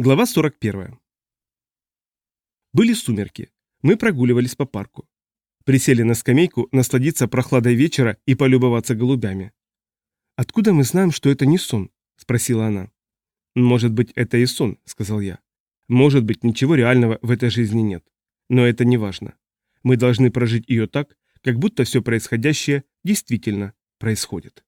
Глава 41. Были сумерки. Мы прогуливались по парку. Присели на скамейку насладиться прохладой вечера и полюбоваться голубями. «Откуда мы знаем, что это не сон?» – спросила она. «Может быть, это и сон», – сказал я. «Может быть, ничего реального в этой жизни нет. Но это не важно. Мы должны прожить ее так, как будто все происходящее действительно происходит».